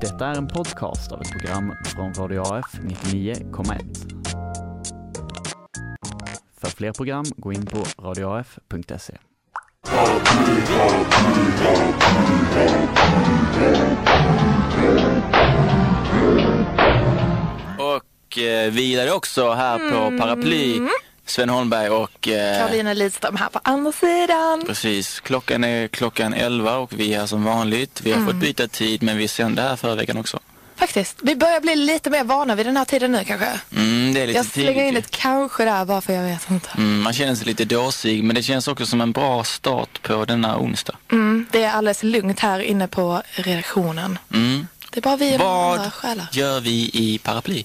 Detta är en podcast av ett program från Radio AF 99,1. För fler program, gå in på radioaf.se. Och eh, vidare också här på Paraply, Sven Holmberg och eh, Karolina Lidström här på andra sidan. precis, klockan är klockan 11 och vi är här som vanligt. Vi har fått byta tid men vi sände här förra veckan också. Faktiskt, vi börjar bli lite mer vana vid den här tiden nu kanske. Mm, det är lite Jag slänger tidigt. in ett kanske där bara för jag vet inte. Mm, man känner sig lite dåsig men det känns också som en bra start på denna onsdag. Mm, det är alldeles lugnt här inne på redaktionen. Mm. Det är bara vi och Vad själar. gör vi i Paraply?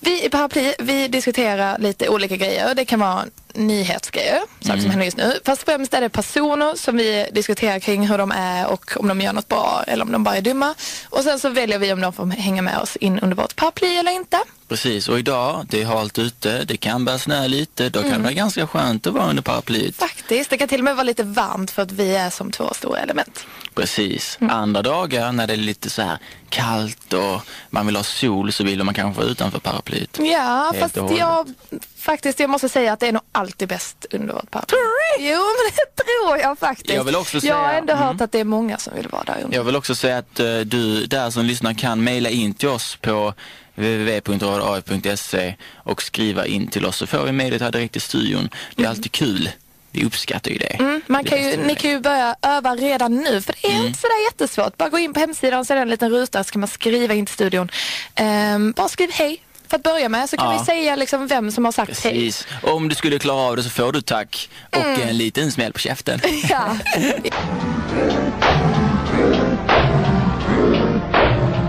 Vi i Paraply, vi diskuterar lite olika grejer. Det kan vara nyhetsgrejer, saker som händer just nu. Fast främst är det personer som vi diskuterar kring hur de är och om de gör något bra eller om de bara är dumma. Och sen så väljer vi om de får hänga med oss in under vårt paraply eller inte. Precis, och idag, det är halt ute, det kan börja snöa lite, då kan det vara ganska skönt att vara under paraplyet. Faktiskt, det kan till och med vara lite varmt för att vi är som två stora element. Precis. Mm. Andra dagar när det är lite så här kallt och man vill ha sol så vill man kanske vara utanför paraplyet. Ja, Helt fast jag, faktiskt, jag måste säga att det är nog alltid bäst under vårt paraply. Jo, men det tror jag faktiskt. Jag vill också jag har säga- ändå hört mm. att det är många som vill vara där under. Jag vill också säga att eh, du där som lyssnar kan mejla in till oss på www.radioaf.se och skriva in till oss så får vi mejlet här direkt i studion. Det är alltid kul. Vi uppskattar ju det. Mm, man Det kan ju, ni kan ju börja öva redan nu för det är Mm. inte sådär jättesvårt. Bara gå in på hemsidan så är det en liten ruta så kan man skriva in till studion. Ehm, bara skriv hej för att börja med så kan Ja. vi säga liksom vem som har sagt hej. Precis. Om du skulle klara av det så får du tack och Mm. en liten smäll på käften. Ja.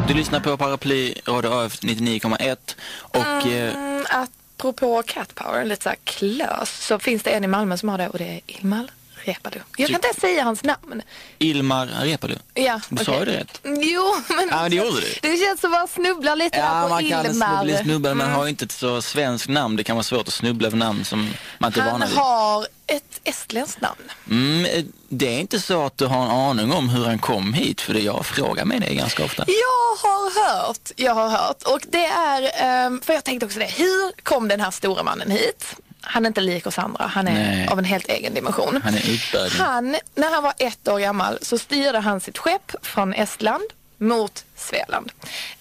Du lyssnar på Paraply Radio AF 99,1 och eh, Mm, apropå cat power, lite såhär klös, så finns det en i Malmö som har det och det är Ilmar Reepalu. Jag kan inte ens säga hans namn. Ilmar Reepalu. Ja, Du sa okej. ju det rätt. Jo, men Ja, men det gjorde du. det känns som att man snubblar lite Ja, på man kan Ilmar. bli snubbad men har ju inte ett så svenskt namn. Det kan vara svårt att snubbla över namn som man inte är Han van vid. har ett estländskt namn. Mm, eh, det är inte så att du har en aning om hur han kom hit för det jag frågar mig det ganska ofta. Jag har hört, jag har hört och det är, ehm, för jag tänkte också det, hur kom den här stora mannen hit? Han är inte lik oss andra, han är Nej. av en helt egen dimension. Han är utbördig. Han, när han var ett år gammal så styrde han sitt skepp från Estland mot Svealand.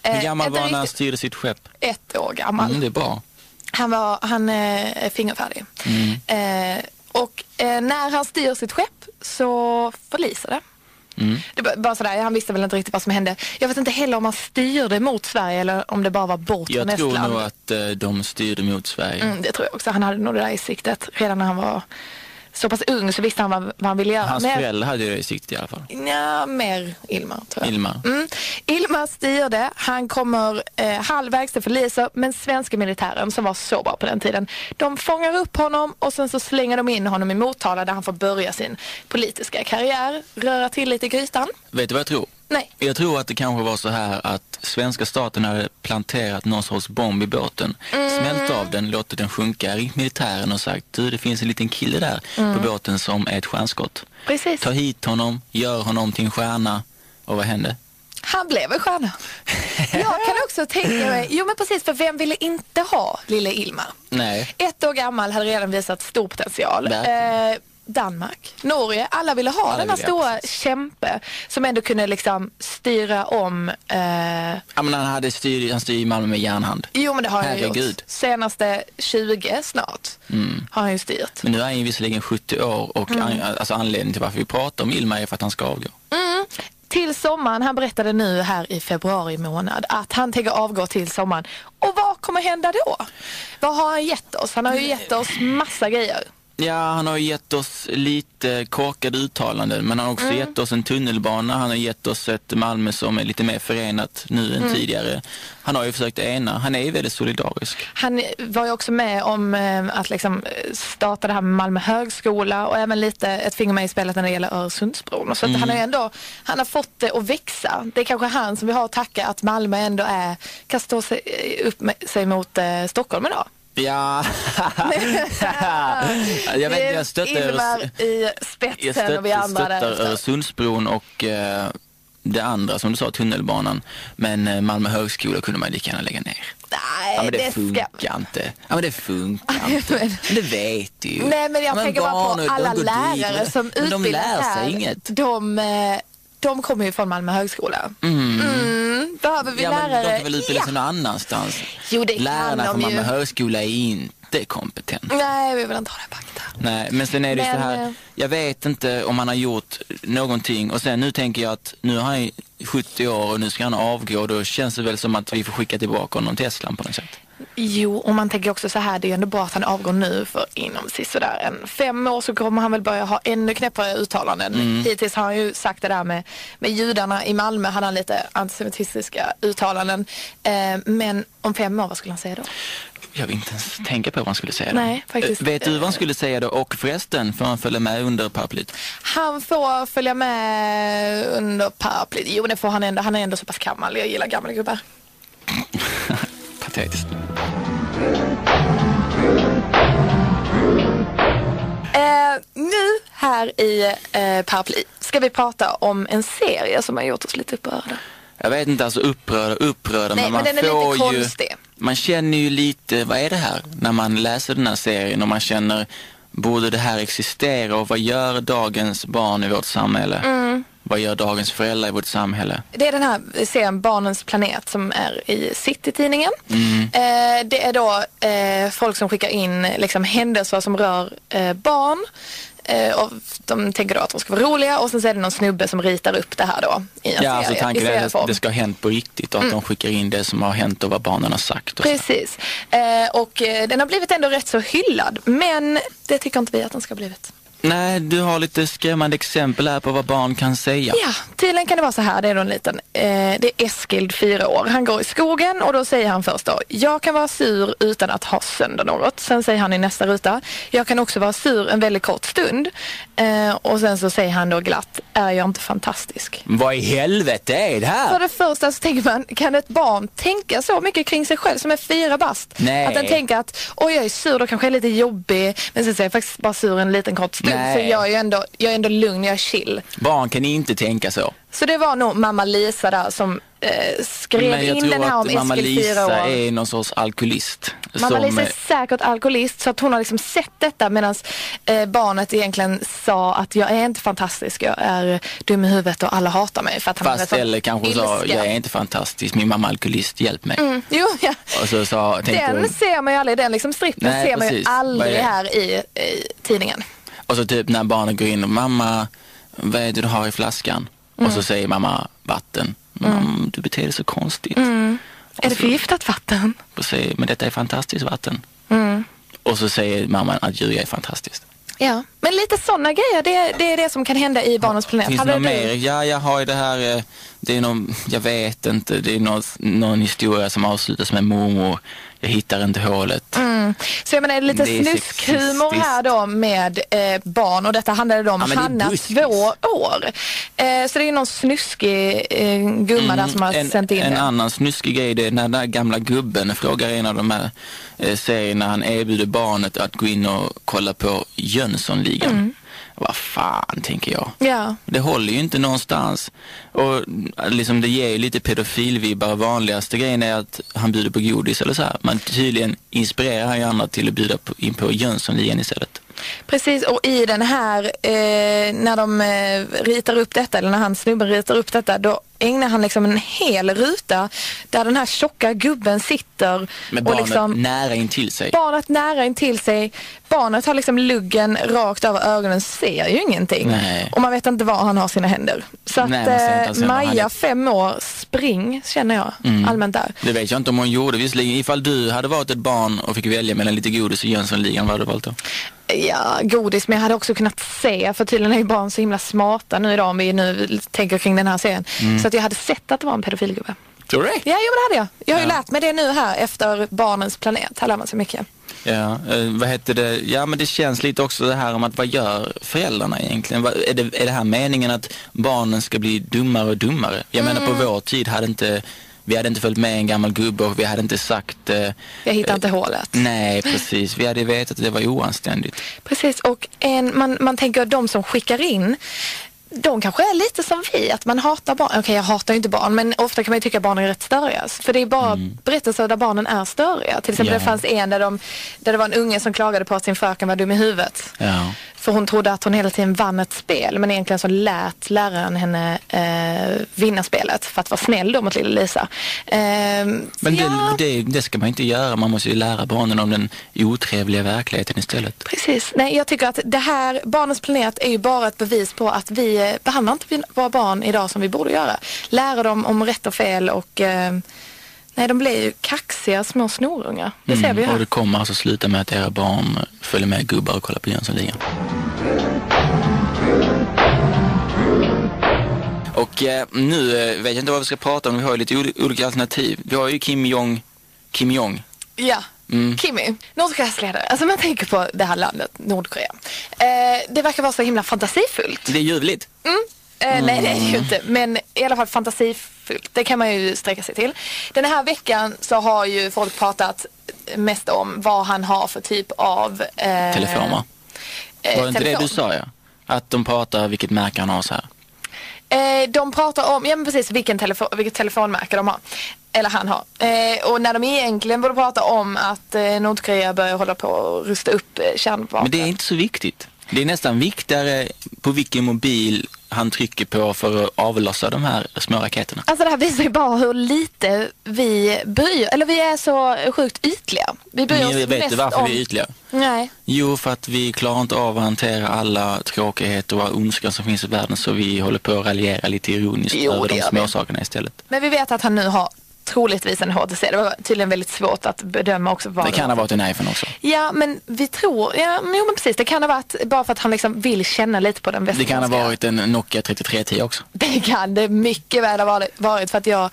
Hur Eh, gammal var han när han styrde sitt skepp? Ett år gammal. Mm, det är bra. Han var han, eh, är fingerfärdig. Mm. Eh, och eh, när han styr sitt skepp så förliser det. Mm. Det var bara sådär, han visste väl inte riktigt vad som hände. Jag vet inte heller om han styrde mot Sverige eller om det bara var bort från Jag tror Estland. nog att eh, de styrde mot Sverige. Mm, det tror jag också. Han hade nog det där i siktet redan när han var så pass ung så visste han vad, vad han ville göra. Hans Men- föräldrar hade det i sikte i alla fall. Ja, mer Ilmar tror jag. Ilmar. Mm. Ilmar styrde, han kommer eh, halvvägs till förliser, men svenska militären som var så bra på den tiden, de fångar upp honom och sen så slänger de in honom i Motala där han får börja sin politiska karriär, röra till lite i grytan. Vet du vad jag tror? Nej. Jag tror att det kanske var så här att svenska staten hade planterat någon sorts bomb i båten, smält av den, låtit den sjunka, ringt militären och sagt du det finns en liten kille där på båten som är ett stjärnskott. Precis. Ta hit honom, gör honom till en stjärna och vad hände? Han blev en stjärna. Jag kan också tänka mig, jo men precis för vem ville inte ha lille Ilmar? Nej. Ett år gammal hade redan visat stor potential. Verkligen. Eh, Danmark, Norge, alla ville ha Alla denna ville, stora precis. kämpe som ändå kunde liksom styra om eh, Ja, men han hade styr, han styr i Malmö med järnhand. Jo men det har han ju Herregud. gjort. Senaste 20 snart har han ju styrt. Men nu är han ju visserligen 70 år och Mm. an, alltså anledningen till varför vi pratar om Ilmar är för att han ska avgå. Till sommaren, han berättade nu här i februari månad att han tänker avgå till sommaren. Och vad kommer hända då? Vad har han gett oss? Han har ju gett oss massa grejer. Ja, han har gett oss lite korkade uttalanden men han har också Mm. gett oss en tunnelbana, han har gett oss ett Malmö som är lite mer förenat nu Mm. än tidigare. Han har ju försökt ena, han är ju väldigt solidarisk. Han var ju också med om eh, att liksom eh, starta det här med Malmö högskola och även lite ett finger med i spelet när det gäller Öresundsbron. Så att han har ändå, han har fått det att växa. Det är kanske han som vi har att tacka att Malmö ändå är, kan stå sig, upp med, sig mot eh, Stockholm idag. Ja, jag vet jag stöttar, Ilmar i jag spetsen stöt, och vi andra stöttar. Öresundsbron och eh, det andra som du sa, tunnelbanan. Men eh, Malmö högskola kunde man lika gärna lägga ner. Nej, Ja men det, det funkar ska... inte. Ja men det funkar inte. Men- Men det vet du ju. Nej men jag Ja, tänker bara på alla de går dit. lärare som Men de utbildas lär sig här. inget. De, eh, de kommer ju från Malmö högskola. Mm. Behöver vi Ja, men lärare? de kan väl utbilda sig någon annanstans. Jo, det kan Lärarna de från Malmö ju. högskola är inte kompetenta. Nej, vi vill inte ha det pakta. Nej, men sen är det ju så Men, här, eh, jag vet inte om han har gjort någonting och sen nu tänker jag att nu har han 70 år och nu ska han avgå då känns det väl som att vi får skicka tillbaka honom till Estland på något sätt. Jo, och man tänker också så här, det är ändå bra att han avgår nu för inom sådär en fem år så kommer han väl börja ha ännu knäppare uttalanden. Mm. Hittills har han ju sagt det där med, med judarna i Malmö, hade han lite antisemitistiska uttalanden. Eh, men om fem år, vad skulle han säga då? Jag vill inte ens tänka på vad han skulle säga Nej, då. faktiskt. Eh, Vet du vad han skulle säga då? Och förresten, får han följa med under paraplyt? Han får följa med under paraplyt. Jo, det får han ändå. Han är ändå så pass gammal. Jag gillar gamla gubbar. Patetiskt. Eh, nu här i eh, Paraply ska vi prata om en serie som har gjort oss lite upprörda. Jag vet inte, alltså upprörda, upprörda, Nej, men men man den är får lite ju... konstig. Man känner ju lite, vad är det här? När man läser den här serien och man känner, borde det här existera och vad gör dagens barn i vårt samhälle? Mm. Vad gör dagens föräldrar i vårt samhälle? Det är den här serien Barnens planet som är i City-tidningen. Mm. Eh, det är då eh, folk som skickar in liksom, händelser som rör eh, barn. Eh, och de tänker då att de ska vara roliga och sen så är det någon snubbe som ritar upp det här då i en Ja, alltså serie. tanken i är att det ska ha hänt på riktigt och att de skickar in det som har hänt och vad barnen har sagt. Och. Precis. Eh, och eh, den har blivit ändå rätt så hyllad. Men det tycker inte vi att den ska ha blivit. Nej, du har lite skrämmande exempel här på vad barn kan säga. Ja, tydligen kan det vara så här. Det är då en liten, eh, det är Eskild, fyra år. Han går i skogen och då säger han först då, jag kan vara sur utan att ha sönder något. Sen säger han i nästa ruta, jag kan också vara sur en väldigt kort stund. Eh, och sen så säger han då glatt, är jag inte fantastisk? Vad i helvete är det För här? det första så tänker man, kan ett barn tänka så mycket kring sig själv som är fyra bast? Nej. Att den tänker att, oj jag är sur, då kanske jag är lite jobbig, men sen så är jag faktiskt bara sur en liten kort stund. Nej. Så jag är ju ändå, jag är ändå lugn, jag är chill. Barn kan inte tänka så. Så det var nog mamma Lisa där som eh, skrev in den här om mamma Eskil fyra Lisa år. är någon sorts alkoholist. Mamma som, Lisa eh, är säkert alkoholist så att hon har liksom sett detta medan eh, barnet egentligen sa att jag är inte fantastisk, jag är dum i huvudet och alla hatar mig. För att han Fast eller kanske sa, ilska. jag är inte fantastisk, min mamma är alkoholist, hjälp mig. Mm, jo, ja. Och så sa, Den hon, ser man ju aldrig, den liksom strippen Nej, ser man ju precis. Aldrig här i, i tidningen. Och så typ när barnen går in och mamma, vad är det du har i flaskan? Mm. Och så säger mamma vatten. Mamma, du beter dig så konstigt. Mm. Är det förgiftat vatten? Och säger, men detta är fantastiskt vatten. Mm. Och så säger mamman att djur är fantastiskt. Ja, men lite sådana grejer, det, det är det som kan hända i Barnens planet. Finns det något mer? Ja, jag har ju det här, eh, det är någon, jag vet inte, det är någon, någon historia som avslutas med mormor. Jag hittar inte hålet. Mm. Så jag menar, det är lite Det är snuskhumor här då med eh, barn och detta handlade om Ja, Hanna, två år. Eh, så det är någon snuskig eh, gumma där som har en, sänt in en det. annan snuskig grej det är när den där gamla gubben frågar en av de här eh, serierna han erbjuder barnet att gå in och kolla på Jönssonligan. Mm. Vad fan, tänker jag. Ja, Det håller ju inte någonstans. Och liksom det ger ju lite pedofilvibbar. Vanligaste grejen är att han bjuder på godis eller så här. Men tydligen inspirerar han ju andra till att bjuda på, in på Jönssonligan istället. precis. Och i den här, eh, när de eh, ritar upp detta, eller när han snubben ritar upp detta, då ägnar han liksom en hel ruta där den här tjocka gubben sitter Med och barnet liksom nära intill sig. barnet nära in till sig. Barnet har liksom luggen rakt över ögonen, ser ju ingenting. Nej. Och man vet inte var han har sina händer. Så att Nej, eh, Maja, fem år, spring känner jag Mm. allmänt där. Det vet jag inte om hon gjorde. Visserligen, ifall du hade varit ett barn och fick välja mellan lite godis och Jönssonligan, vad hade du valt då? Ja, godis, men jag hade också kunnat se, för tydligen är ju barn så himla smarta nu idag om vi nu tänker kring den här serien. Mm. Så att jag hade sett att det var en pedofilgubbe. Tror du det? Ja, jo, men det hade jag. Jag har ju Ja. lärt mig det nu här efter Barnens planet. Här lär man sig mycket. Ja, eh, vad heter det? Ja, men det känns lite också det här om att vad gör föräldrarna egentligen? Vad, är, det, är det här meningen att barnen ska bli dummare och dummare? Jag menar Mm. på vår tid hade inte, vi hade inte följt med en gammal gubbe och vi hade inte sagt eh, Jag hittar inte hålet. Nej, precis. Vi hade vetat att det var oanständigt. Precis, och en, man, man tänker att de som skickar in de kanske är lite som vi, att man hatar barn. Okej, jag hatar ju inte barn, men ofta kan man ju tycka att barn är rätt störiga. För det är bara berättelser där barnen är störiga. Till exempel Ja. det fanns en där, de, där det var en unge som klagade på att sin fröken var dum i huvudet. Ja. För hon trodde att hon hela tiden vann ett spel men egentligen så lät läraren henne eh, vinna spelet för att vara snäll då mot lilla Lisa. Eh, Men ja, det, det, det ska man inte göra. Man måste ju lära barnen om den otrevliga verkligheten istället. Precis. Nej, jag tycker att det här, Barnens planet är ju bara ett bevis på att vi eh, behandlar inte våra barn idag som vi borde göra. Lära dem om rätt och fel och eh, nej, de blir ju kaxiga små snorungar. Det ser vi ju och här. det kommer alltså sluta med att era barn följer med gubbar och kollar på Jönssonligan. Och eh, nu eh, vet jag inte vad vi ska prata om. Vi har ju lite ol- olika alternativ. Vi har ju Kim Jong, Kim Jong. Ja. Mm. Kimmy, Nordkoreas ledare. Alltså man tänker på det här landet, Nordkorea. Eh, det verkar vara så himla fantasifullt. Det är ljuvligt. Mm. Eh, nej det är det ju inte, men i alla fall fantasifullt. Det kan man ju sträcka sig till. Den här veckan så har ju folk pratat mest om vad han har för typ av eh, Telefon va? eh, Var det inte det du sa ja? Att de pratar vilket märke han har så här. Eh, de pratar om, ja men precis vilken telefon, vilket telefonmärke de har. Eller han har. Eh, och när de egentligen borde prata om att eh, Nordkorea börjar hålla på att rusta upp eh, kärnvapen. Men det är inte så viktigt. Det är nästan viktigare på vilken mobil han trycker på för att avlossa de här små raketerna. Alltså det här visar ju bara hur lite vi bryr, eller vi är så sjukt ytliga. Vi bryr oss vet du varför om... vi är ytliga? Nej. Jo, för att vi klarar inte av att hantera alla tråkigheter och all ondska som finns i världen så vi håller på att raljera lite ironiskt Jo, över de små vi. sakerna istället. Men vi vet att han nu har troligtvis en HTC. Det var tydligen väldigt svårt att bedöma också vad Det kan ha varit en iPhone också. Ja, men vi tror, ja, men, jo men precis, det kan ha varit bara för att han liksom vill känna lite på den Det västerländska. kan ha varit en Nokia 3310 också. Det kan det mycket väl ha varit- för att jag,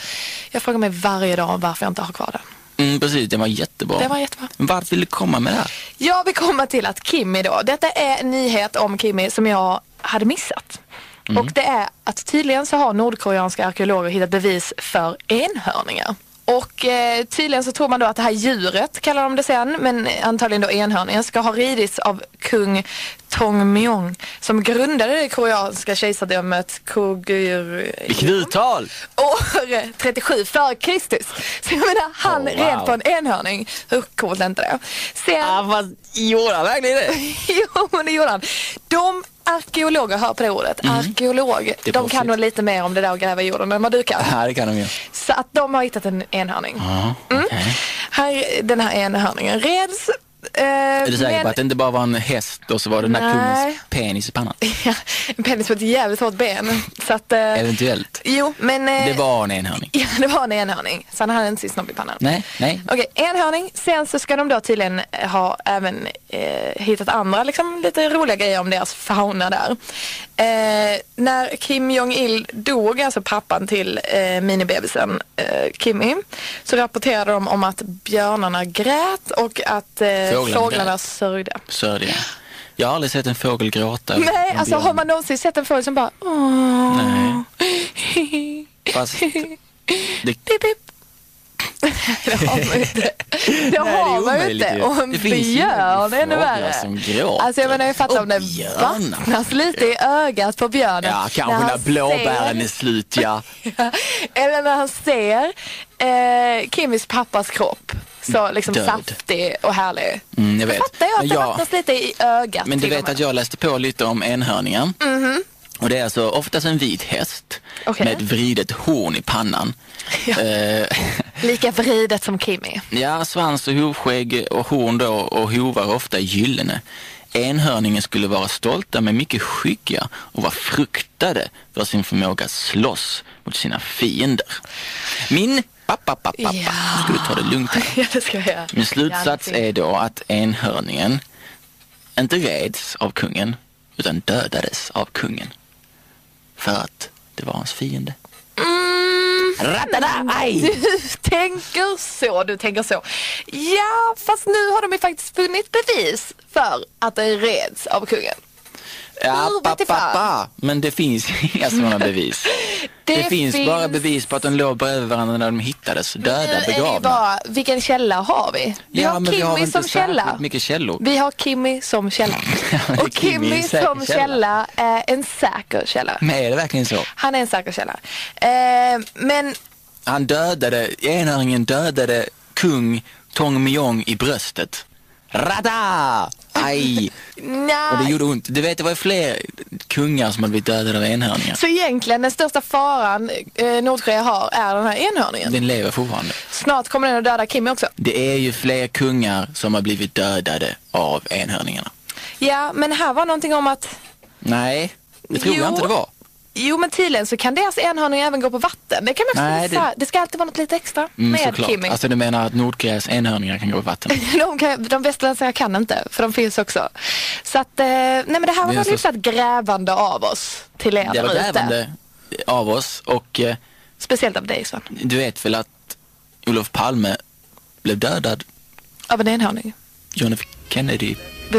jag frågar mig varje dag varför jag inte har kvar den. Mm, precis, det var jättebra. Det var jättebra. Vart vill du komma med det här? Jag vill komma till att Kimmy då, detta är en nyhet om Kimmy som jag hade missat. Mm. Och det är att tydligen så har nordkoreanska arkeologer hittat bevis för enhörningar. Och eh, tydligen så tror man då att det här djuret, kallar de det sen, men antagligen då enhörningen, ska ha ridits av kung Tongmyong som grundade det koreanska kejsardömet Kogyur Vilket uttal! år 37 före Kristus. Så jag menar, han Oh, wow. red på en enhörning. Hur coolt är inte det? Sen, fast gjorde han verkligen det? jo, men det gjorde han. De arkeologer, hör på det ordet, arkeolog, Mm. Är de kan nog lite mer om det där att gräva i jorden än vad du kan. Ja, det kan de ju. Så att de har hittat en enhörning. Ja, Mm. okej. Här, den här enhörningen reds. Eh, Är du säker men- på att det inte bara var en häst och så var det den där kungens penis i pannan? Ja, en penis på ett jävligt hårt ben. Så att, eh, Eventuellt. jo, men... eh, Det var en enhörning. Ja, det var en enhörning. Så han hade inte sin snopp i pannan. Nej, nej. Okej, enhörning. Sen så ska de då tydligen eh, ha även eh, hittat andra liksom, lite roliga grejer om deras fauna där. Eh, när Kim Jong-Il dog, alltså pappan till eh, minibebisen eh, Kimmy, så rapporterade de om att björnarna grät och att eh, Fåglarna fåglarna sörjde. Sördiga. Jag har aldrig sett en fågel gråta. Nej, alltså björn. har man någonsin sett en fågel som bara åh. Nej. Fast det. Det har man ju inte. Det det har är man ju omöjligt inte. Och en björn är ännu värre. som gråter. Alltså jag menar jag fattar om det vattnas lite i ögat på björnen. ja, kanske när han blåbären ser- är slut, ja. Eller när han ser eh, Kimmys pappas kropp. Så liksom Död. saftig och härlig. Mm, jag vet. Fattar jag att det vattnas lite i ögat. Men du vet att jag läste på lite om enhörningar. Och det är alltså oftast en vit häst Okej. med ett vridet horn i pannan. Ja. Eh, Lika vridet som Kimmy. ja, svans och hovskägg och horn då och hovar ofta gyllene. Enhörningen skulle vara stolta men mycket skygga och var fruktade för sin förmåga att slåss mot sina fiender. Min pappa, pappa, pappa, Ja. ska du ta det lugnt här. Ja, det ska jag göra. Min slutsats Gärna. är då att enhörningen inte reds av kungen utan dödades av kungen. För att det var hans fiende. Mm. Aj! Du tänker så, du tänker så. Ja, fast nu har de ju faktiskt funnit bevis för att det reds av kungen. Ja, pa, pa, pa. Men det finns inga sådana bevis. Det Det, finns, finns- bara bevis på att de låg bredvid varandra när de hittades, Nu döda, är det begravna. bara, vilken källa har vi? Vi har men vi har Kimmy som källa. mycket källor. Vi har Kimmy som källa. Och Kimmy Kimmy som källa är en säker källa. Men är det verkligen så? Han är en säker källa. Eh, men Han dödade, enhörningen dödade kung Tong Myong i bröstet. Rada! Aj! Och det nej. gjorde ont. Du vet, det var fler kungar som hade blivit dödade av enhörningar. Så egentligen den största faran eh, Nordkorea har är den här enhörningen. Den lever fortfarande. Snart kommer den att döda Kimmy också. Det är ju fler kungar som har blivit dödade av enhörningarna. Ja, men här var någonting om att Nej, det tror Jo. jag inte det var. Jo men tydligen så kan deras enhörning även gå på vatten. Det kan man också Nej, det- Det... ska alltid vara något lite extra Mm, med såklart. Kimmy. Alltså du menar att Nordkoreas enhörningar kan gå på vatten? De, kan, de västerländska kan inte, för de finns också. Så att, eh, nej men det här var Det är väl så- grävande av oss till er Det var grävande av oss och eh, Speciellt av dig Sven. du vet väl att Olof Palme blev dödad Av en enhörning. John F Kennedy.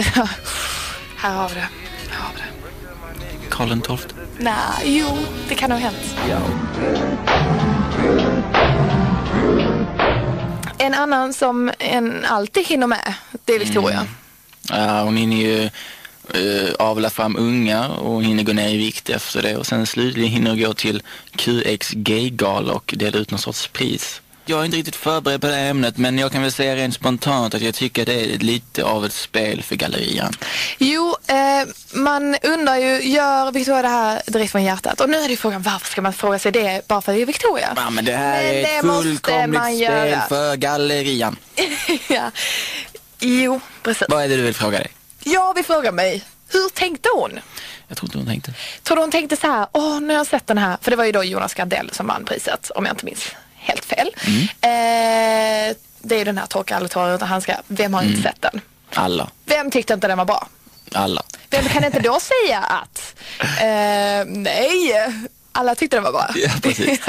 Här har vi det. Karl XII. Nej, jo, det kan ha hänt. En annan som en alltid hinner med, det är Victoria. Ja, hon hinner ju eh, avla fram ungar och hon hinner gå ner i vikt efter det och sen slutligen hinner gå till QX Gay-gala och dela ut någon sorts pris. Jag är inte riktigt förberedd på det här ämnet men jag kan väl säga rent spontant att jag tycker det är lite av ett spel för gallerian. Jo, eh, man undrar ju, gör Victoria det här direkt från hjärtat? Och nu är det ju frågan, varför ska man fråga sig det bara för att det är Victoria? Ja, men det här Men är ett fullkomligt spel göra. för gallerian. ja. Jo, precis. Vad är det du vill fråga dig? Jag vill fråga mig, hur tänkte hon? Jag tror inte hon tänkte. Tror du hon tänkte så här, åh nu har jag sett den här, för det var ju då Jonas Gardell som vann priset, om jag inte minns helt fel. Mm. Eh, det är den här Torka aldrig tårar utan handskar, vem har Mm. inte sett den? Alla. Vem tyckte inte den var bra? Alla. Vem kan inte då säga att eh, nej, alla tyckte den var bra? Ja, precis.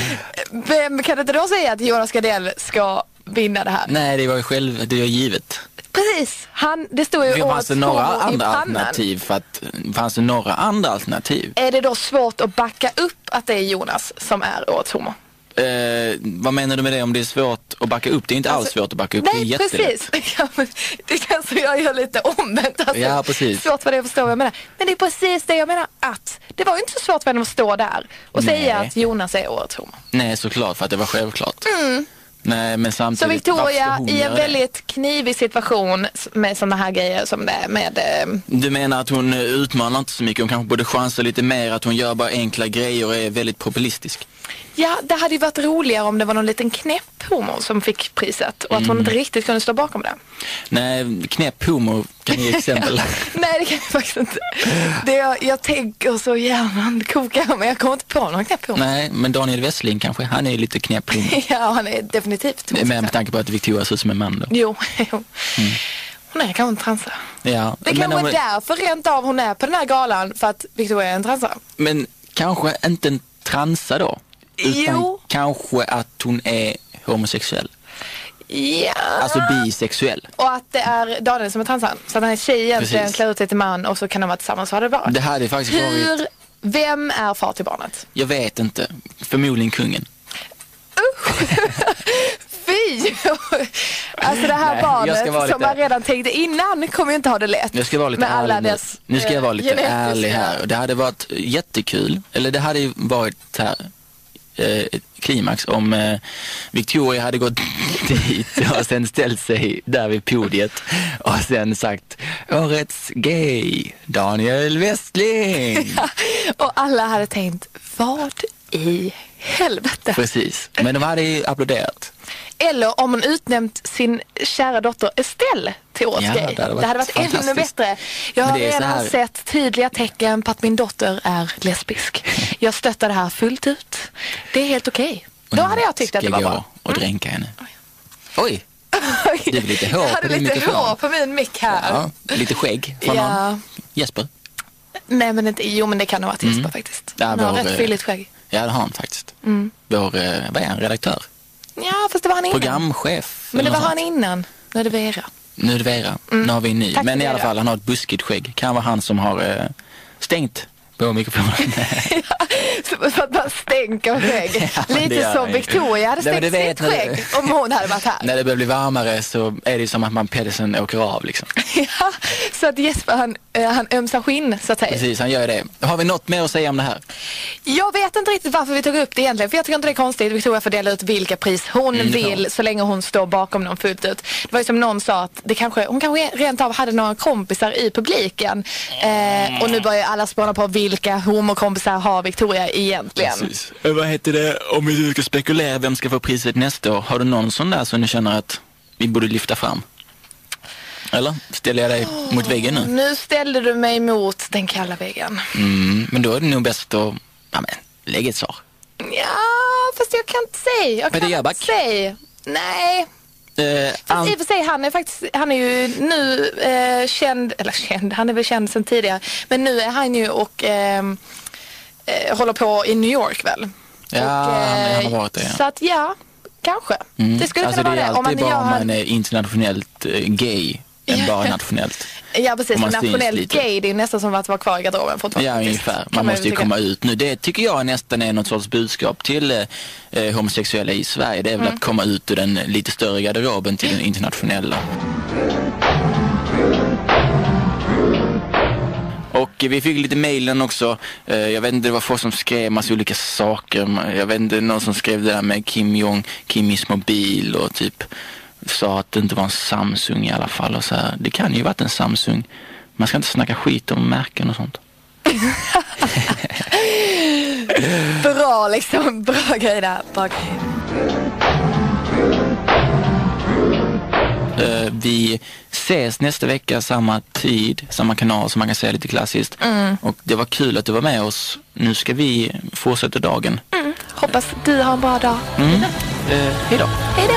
Vem kan inte då säga att Jonas Gardell ska vinna det här? Nej, det var ju själv, det var givet. Precis, han, det stod ju Fanns årets det några andra alternativ? För att, fanns det några andra alternativ? Är det då svårt att backa upp att det är Jonas som är årets homo? Eh, vad menar du med det om det är svårt att backa upp? Det är inte alls Alltså, svårt att backa upp, det är Nej, precis. Det känns som jag gör lite omvänt. Alltså, Ja, precis. Svårt för dig att förstå vad jag menar. Men det är precis det jag menar att det var inte så svårt för henne att stå där och Nej. säga att Jonas är årets homo. Nej, såklart, för att det var självklart. Nej, men. Så samtidigt, ska Victoria i en väldigt knivig situation med sådana här grejer som det är med eh, Du menar att hon eh, utmanar inte så mycket, hon kanske borde chansa lite mer, att hon gör bara enkla grejer och är väldigt populistisk. Ja, det hade ju varit roligare om det var någon liten knäpp homo som fick priset och att Mm. hon inte riktigt kunde stå bakom det. Nej, knäpp homo kan ge exempel. Nej, det kan jag faktiskt inte. Det jag, jag tänker så hjärnan kokar men jag kommer inte på någon knäpp homo. Nej, men Daniel Westling kanske, han är lite knäpp homo. Ja, han är definitivt homosexuell. med tanke på att Victoria ser ut som en man då. Jo, jo. Hon är kanske en transa. Ja, Det men, kanske är därför rent av hon är på den här galan för att Victoria är en transa. men kanske inte en transa då? Utan Jo. kanske att hon är homosexuell. Ja. Alltså bisexuell. och att det är Daniel som är transan. Så att den här tjejen egentligen klär ut sig till man och så kan de vara tillsammans så har det bara. Det hade faktiskt varit, Hur, vem är far till barnet? jag vet inte, förmodligen kungen. Fy! alltså det här Nej, barnet som man redan tänkte innan kommer ju inte ha det lätt. Jag ska vara lite med ärlig nu. Nu ska jag vara eh, lite ärlig här. Det hade varit jättekul, eller det hade ju varit här, eh, klimax om eh, Victoria hade gått dit och sen ställt sig där vid podiet och sen sagt årets gay, Daniel Westling. Och alla hade tänkt, vad i helvete? Precis, men de hade ju applåderat. Eller om hon utnämnt sin kära dotter Estelle till årets Ja, gay. det hade varit det hade varit ännu bättre. Jag har redan här- sett tydliga tecken på att min dotter är lesbisk. Jag stöttar det här fullt ut. Det är helt okej. Då hade jag tyckt att det var Ska bra. gå och dränka henne. Oj, det är lite hår Jag på hade din lite mikrofon. hår på min mick här. ja, lite skägg från Ja. någon. Jesper. Nej men inte, jo men det kan ha varit Jesper faktiskt. Ja, Han har rätt eh, fylligt skägg. Ja, det har han faktiskt. Mm. Vår, eh, vad är han, redaktör? Ja fast det var han innan. Programchef? Men det var han innan. Nu är det Vera. Nu är det Vera, nu har vi en ny. Tack Men i alla fall, han har ett buskigt skägg. Kan vara han som har eh, stängt på mikrofonen. För att man stänker skägg. Ja, Lite som. Victoria hade Nej, stänkt det sitt skägg om hon hade varit här. När det börjar bli varmare så är det som att man pälsen åker av liksom. Ja, så att Jesper han, eh, han ömsar skinn så att säga. Precis, han gör det. Har vi något mer att säga om det här? Jag vet inte riktigt varför vi tog upp det egentligen. För jag tycker inte det är konstigt. Victoria får dela ut vilka pris hon Mm, vill så länge hon står bakom dem fullt ut. Det var ju som någon sa att det kanske, hon kanske rent av hade några kompisar i publiken. Eh, och nu börjar alla spåna på vilka homokompisar har Victoria egentligen. Precis. Eh, Vad heter det, om vi ska spekulera, vem ska få priset nästa år? Har du någon sån där som du känner att vi borde lyfta fram? Eller ställer jag dig mot väggen nu? Nu ställde du mig mot den kalla väggen. Mm, men då är det nog bäst att ja, men, lägga ett svar. Ja, fast jag kan inte säga. Jag kan inte säga. Nej, Eh, Fast i och för sig, han är faktiskt, han är ju nu eh, känd, eller känd, han är väl känd sedan tidigare. Men nu är han ju och ehm, eh, håller på i New York väl? Ja, och, han har varit det, ja. Så att ja, kanske. Mm. Det skulle alltså, kunna det är vara det. Om man bara gör om han, man är internationellt eh, gay än bara nationellt. ja precis, man nationellt gay det är nästan som att vara kvar i garderoben fortfarande. Ja, ungefär. Kan Man måste ju komma ut nu. Det tycker jag nästan är något sorts budskap till eh, homosexuella i Sverige. Det är väl Mm. att komma ut ur den lite större garderoben till den internationella. Och vi fick lite mejlen också. Eh, Jag vet inte, det var folk som skrev massa olika saker. Jag vet inte, någon som skrev det där med Kim Jong, Kimmys mobil och typ sa att det inte var en Samsung i alla fall. Och så här. Det kan ju varit en Samsung. Man ska inte snacka skit om märken och sånt. Bra liksom, bra grej där. Bra grej. Eh, Vi ses nästa vecka, samma tid, samma kanal som man kan säga lite klassiskt. Och det var kul att du var med oss. Nu ska vi fortsätta dagen. Hoppas du har en bra dag. Mm. Hej då! Hej då!